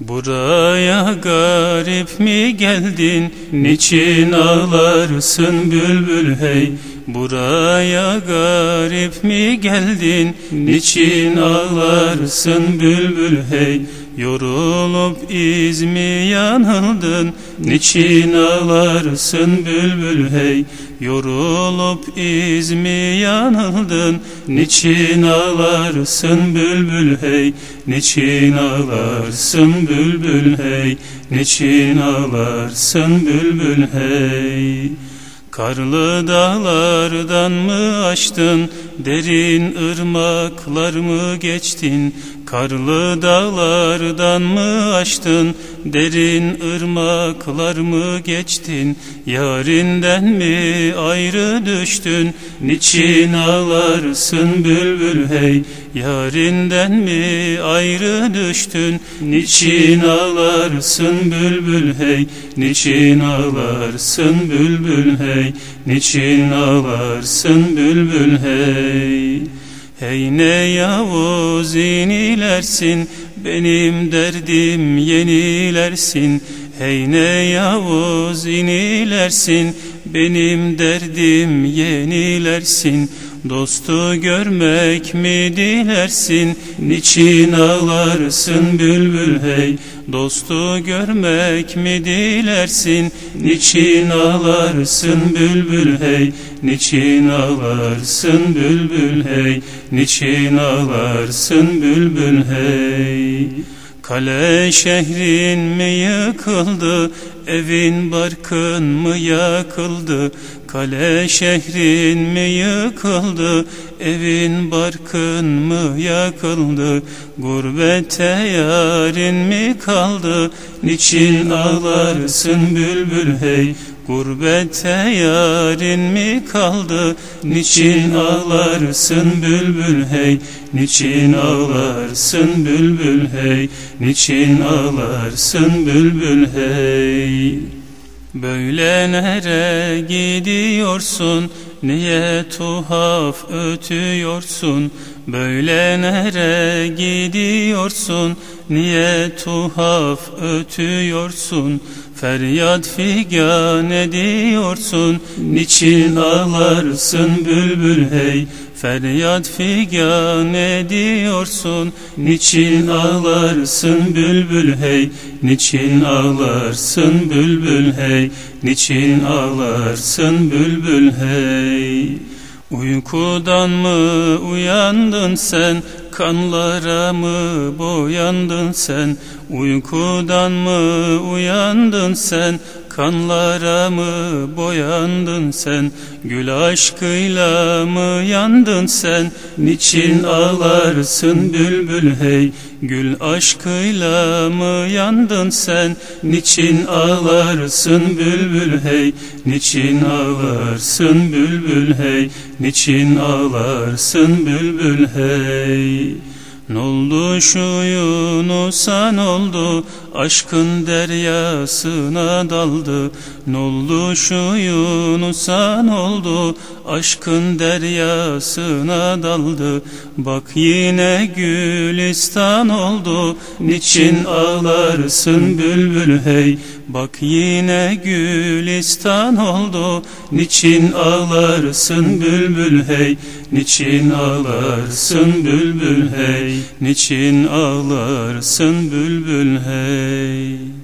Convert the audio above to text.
Buraya garip mi geldin? Niçin ağlarsın bülbül hey? Buraya garip mi geldin? Niçin ağlarsın bülbül hey? Yorulup iz mi yanıldın? Niçin ağlarsın bülbül hey? Yorulup iz mi yanıldın? Niçin ağlarsın bülbül hey? Niçin ağlarsın bülbül hey? Niçin ağlarsın bülbül hey? Karlı dağlardan mı açtın, derin ırmaklar mı geçtin? Karlı dağlardan mı açtın, derin ırmaklar mı geçtin? Yarinden mi ayrı düştün, niçin ağlarsın bülbül hey? Yarinden mi ayrı düştün, niçin ağlarsın bülbül hey? Niçin ağlarsın bülbül hey? Niçin ağlarsın bülbül hey? Hey ne Yavuz inilersin benim derdim yenilersin Hey ne Yavuz inilersin benim derdim yenilersin. Dostu görmek mi dilersin Niçin ağlarsın bülbül? Hey Dostu görmek mi dilersin Niçin ağlarsın bülbül? Hey Niçin ağlarsın bülbül? Hey Niçin ağlarsın bülbül? Hey Kale şehrin mi yıkıldı, evin barkın mı yakıldı? Kale şehrin mi yıkıldı, evin barkın mı yakıldı? Gurbette yarın mi kaldı, niçin ağlarsın bülbül hey? Gurbette yarın mi kaldı? Niçin ağlarsın bülbül hey? Niçin ağlarsın bülbül hey? Niçin ağlarsın bülbül hey? Böyle nere gidiyorsun? Niye tuhaf ötüyorsun? Böyle nere gidiyorsun? Niye tuhaf ötüyorsun? Feryat figan ediyorsun Niçin ağlarsın bülbül hey Feryat figan ediyorsun Niçin ağlarsın bülbül hey? Niçin ağlarsın bülbül hey? Niçin ağlarsın bülbül hey? Uykudan mı uyandın sen Kanlara mı boyandın sen? Uykudan mı uyandın sen Kanlara mı boyandın sen? Gül aşkıyla mı yandın sen? Niçin ağlarsın bülbül hey? Gül aşkıyla mı yandın sen? Niçin ağlarsın bülbül hey? Niçin ağlarsın bülbül hey? Niçin ağlarsın bülbül hey Noldu şu Yunus'a oldu Aşkın deryasına daldı. Noldu şu Yunus'a oldu Aşkın deryasına daldı. Bak yine gülistan oldu. Niçin ağlarsın bülbül hey? Bak yine gülistan oldu. Niçin ağlarsın bülbül hey? Niçin ağlarsın bülbül hey Niçin ağlarsın bülbül hey